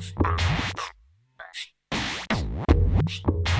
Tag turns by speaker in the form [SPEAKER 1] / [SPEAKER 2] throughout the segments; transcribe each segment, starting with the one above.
[SPEAKER 1] Thank you.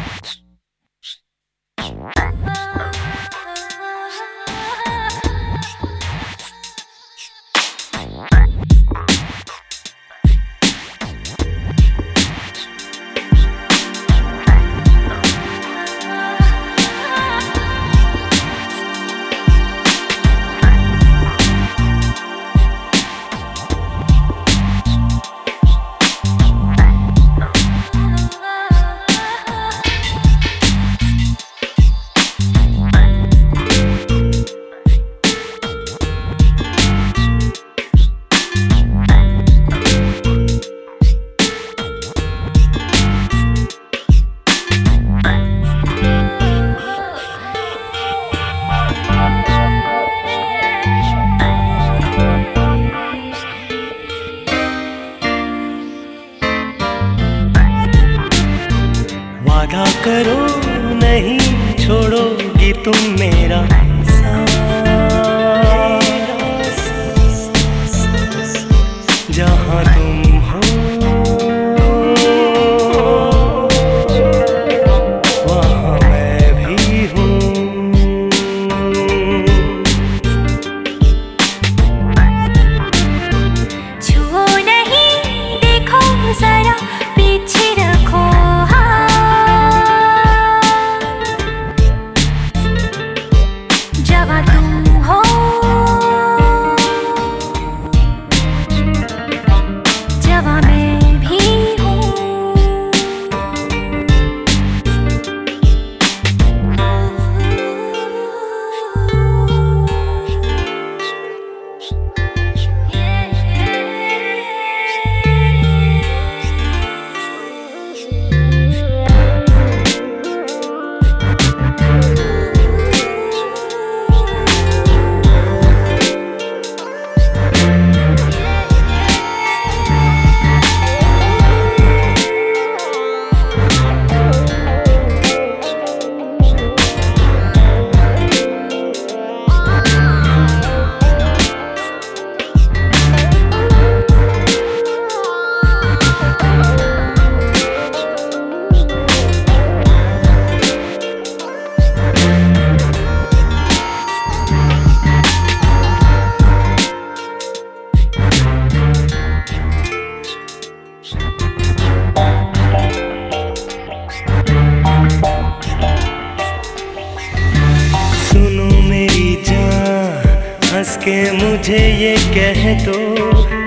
[SPEAKER 1] के मुझे ये कह दो,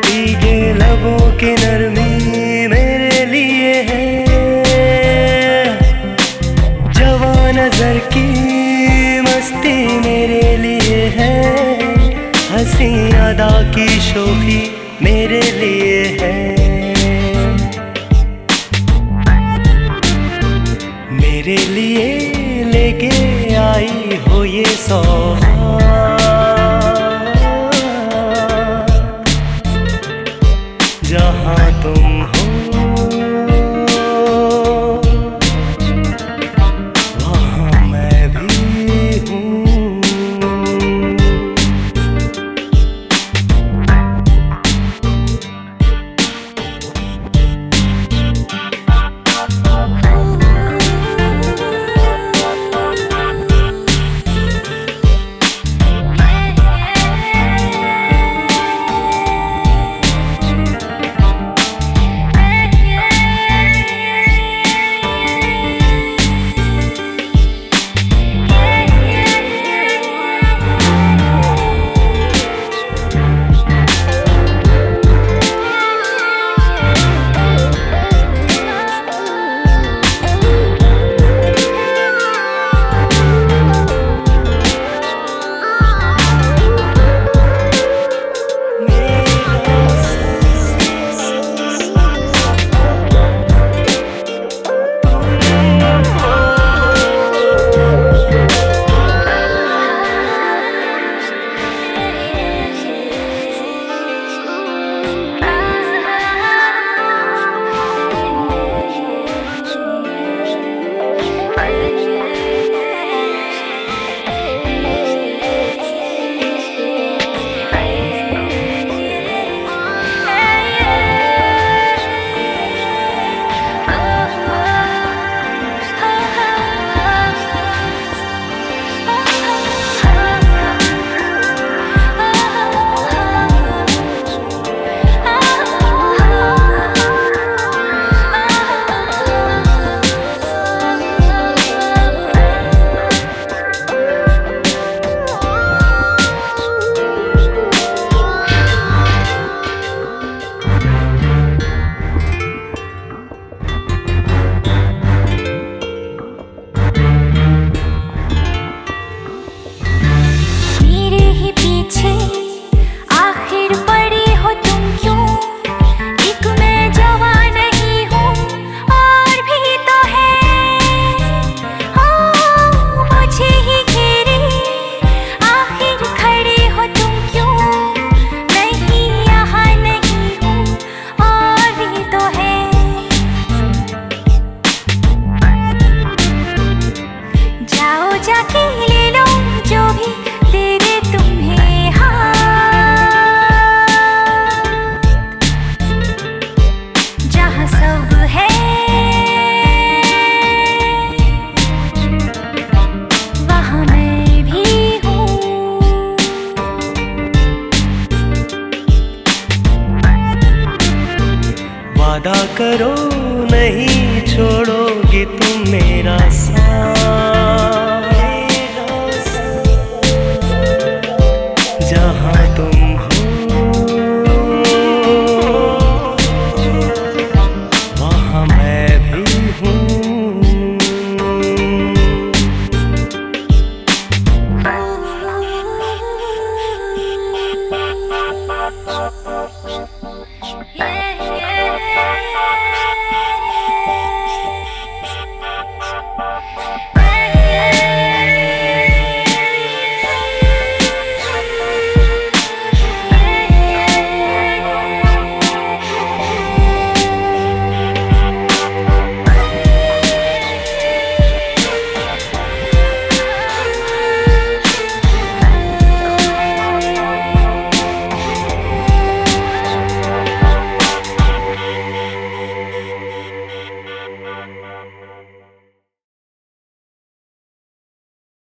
[SPEAKER 1] भीगे लबों की नरमी मेरे लिए है। जवा नज़र की मस्ती मेरे लिए है, हँसी अदा की शोखी मेरे लिए है। मेरे लिए लेके आई हो ये सौगात वादा करो, नहीं छोड़ोगे तुम मेरा साथ जहाँ तुम हो, वहाँ मैं भी हूँ
[SPEAKER 2] Yeah.